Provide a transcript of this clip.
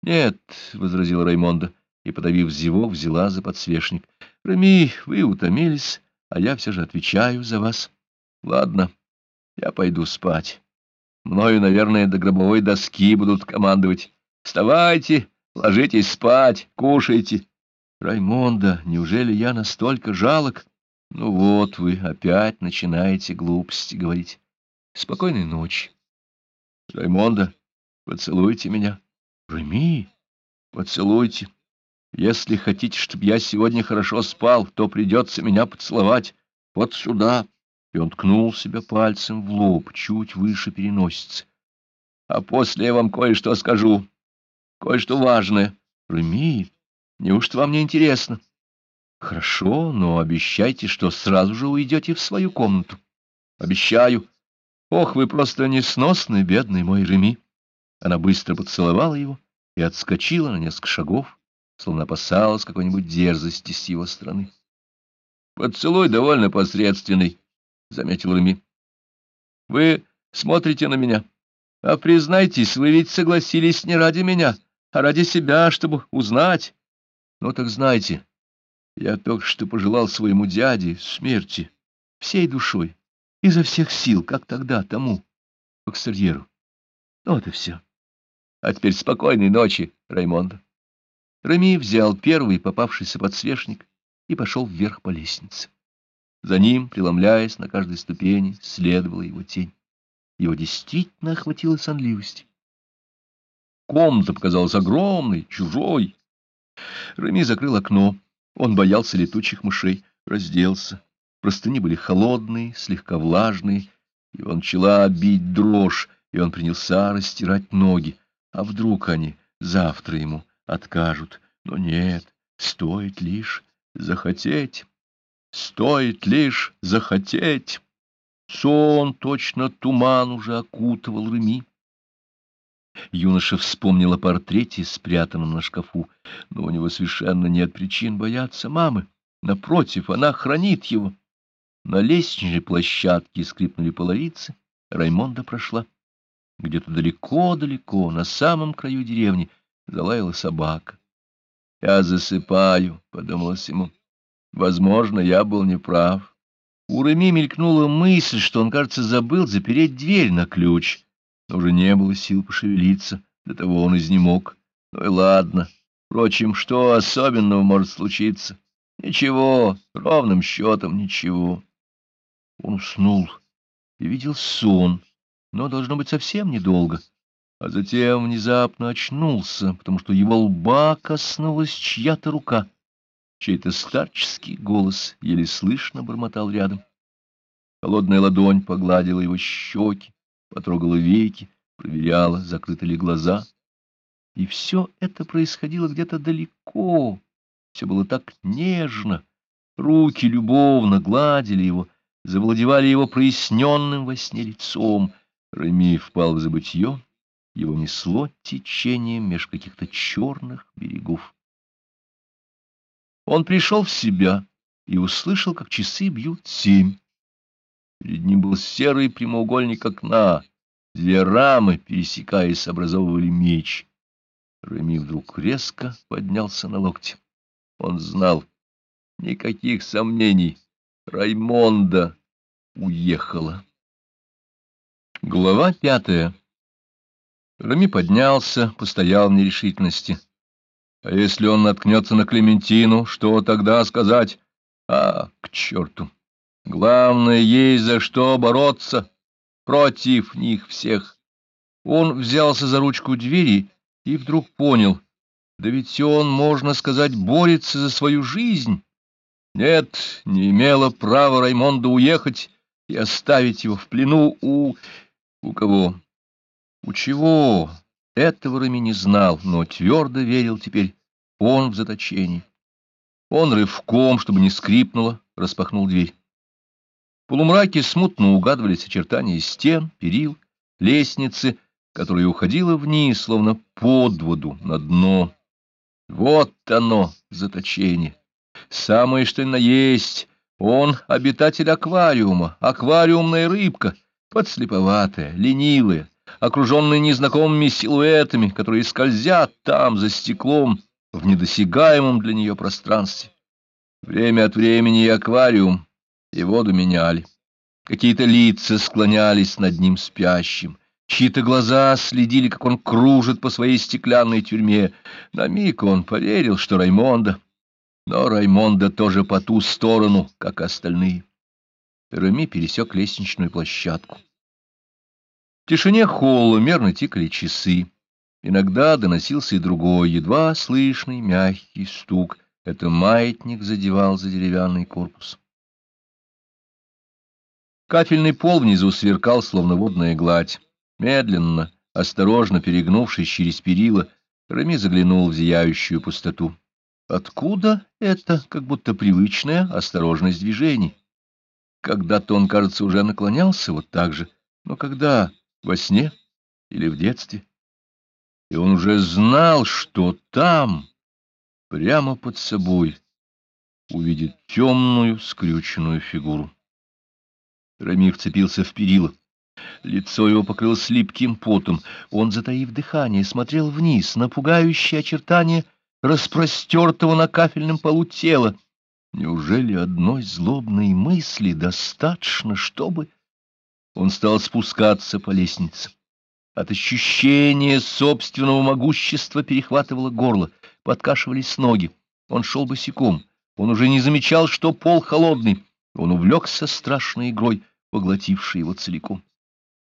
— Нет, — возразил Раймонда, и, подавив зевок, взяла за подсвечник. — Реми, вы утомились, а я все же отвечаю за вас. Ладно, я пойду спать. Мною, наверное, до гробовой доски будут командовать. Вставайте, ложитесь спать, кушайте. Раймонда, неужели я настолько жалок? Ну вот вы опять начинаете глупости говорить. Спокойной ночи. Раймонда, поцелуйте меня. Реми, поцелуйте. Если хотите, чтобы я сегодня хорошо спал, то придется меня поцеловать. Вот сюда. И он ткнул себя пальцем в лоб, чуть выше переносицы. А после я вам кое-что скажу. Кое-что важное. Реми, неужто вам не интересно? Хорошо, но обещайте, что сразу же уйдете в свою комнату. Обещаю. Ох, вы просто несносный, бедный мой Реми. Она быстро поцеловала его и отскочила на несколько шагов, словно опасалась какой-нибудь дерзости с его стороны. «Поцелуй довольно посредственный», — заметил Реми. «Вы смотрите на меня. А признайтесь, вы ведь согласились не ради меня, а ради себя, чтобы узнать. Ну так знайте, я только что пожелал своему дяде смерти всей душой, изо всех сил, как тогда тому, Окстерьеру. Ну, вот и все. А теперь спокойной ночи, Раймондо. Реми взял первый попавшийся подсвечник и пошел вверх по лестнице. За ним, преломляясь на каждой ступени, следовала его тень. Его действительно охватила сонливость. Комната показалась огромной, чужой. Реми закрыл окно. Он боялся летучих мышей, разделся. Простыни были холодные, слегка влажные. Его начала бить дрожь, и он принялся растирать ноги. А вдруг они завтра ему откажут? Но нет, стоит лишь захотеть. Стоит лишь захотеть. Сон, точно туман, уже окутывал Реми. Юноша вспомнил о портрете, спрятанном на шкафу, но у него совершенно нет причин бояться мамы. Напротив, она хранит его. На лестничной площадке скрипнули половицы, Раймонда прошла. Где-то далеко-далеко, на самом краю деревни, залаяла собака. «Я засыпаю», — подумалось ему. «Возможно, я был неправ». У Реми мелькнула мысль, что он, кажется, забыл запереть дверь на ключ но уже не было сил пошевелиться, до того он изнемог. Ну и ладно. Впрочем, что особенного может случиться? Ничего, ровным счетом ничего. Он уснул и видел сон, но должно быть совсем недолго. А затем внезапно очнулся, потому что его лба коснулась чья-то рука. Чей-то старческий голос еле слышно бормотал рядом. Холодная ладонь погладила его щеки, потрогала веки, проверяла, закрыты ли глаза. И все это происходило где-то далеко, все было так нежно. Руки любовно гладили его, завладевали его проясненным во сне лицом. Реми впал в забытье, его несло течением меж каких-то черных берегов. Он пришел в себя и услышал, как часы бьют семь. Перед ним был серый прямоугольник окна. Две рамы, пересекаясь, образовывали меч. Реми вдруг резко поднялся на локте. Он знал, никаких сомнений, Раймонда уехала. Глава пятая. Рами поднялся, постоял в нерешительности. А если он наткнется на Клементину, что тогда сказать? А, к черту! Главное, есть за что бороться против них всех. Он взялся за ручку двери и вдруг понял, да ведь он, можно сказать, борется за свою жизнь. Нет, не имела права Раймонда уехать и оставить его в плену у... у кого? У чего? Этого Рами не знал, но твердо верил теперь. Он в заточении. Он рывком, чтобы не скрипнуло, распахнул дверь полумраке смутно угадывались очертания стен, перил, лестницы, которая уходила вниз, словно под воду, на дно. Вот оно, заточение. Самое что ни на есть. Он обитатель аквариума, аквариумная рыбка, подслеповатая, ленивая, окруженный незнакомыми силуэтами, которые скользят там, за стеклом, в недосягаемом для нее пространстве. Время от времени и аквариум, и воду меняли. Какие-то лица склонялись над ним спящим. Чьи-то глаза следили, как он кружит по своей стеклянной тюрьме. На миг он поверил, что Раймонда. Но Раймонда тоже по ту сторону, как остальные. Реми пересек лестничную площадку. В тишине холла мерно тикали часы. Иногда доносился и другой, едва слышный мягкий стук. Это маятник задевал за деревянный корпус. Кафельный пол внизу сверкал, словно водная гладь. Медленно, осторожно перегнувшись через перила, Рами заглянул в зияющую пустоту. Откуда это, как будто привычная осторожность движений? Когда-то он, кажется, уже наклонялся вот так же, но когда? Во сне или в детстве? И он уже знал, что там, прямо под собой, увидит темную скрюченную фигуру. Рами вцепился в перила. Лицо его покрылось липким потом. Он, затаив дыхание, смотрел вниз на пугающие очертания распростертого на кафельном полу тела. Неужели одной злобной мысли достаточно, чтобы... Он стал спускаться по лестнице. От ощущения собственного могущества перехватывало горло, подкашивались ноги. Он шел босиком. Он уже не замечал, что пол холодный. Он увлекся страшной игрой, поглотившей его целиком.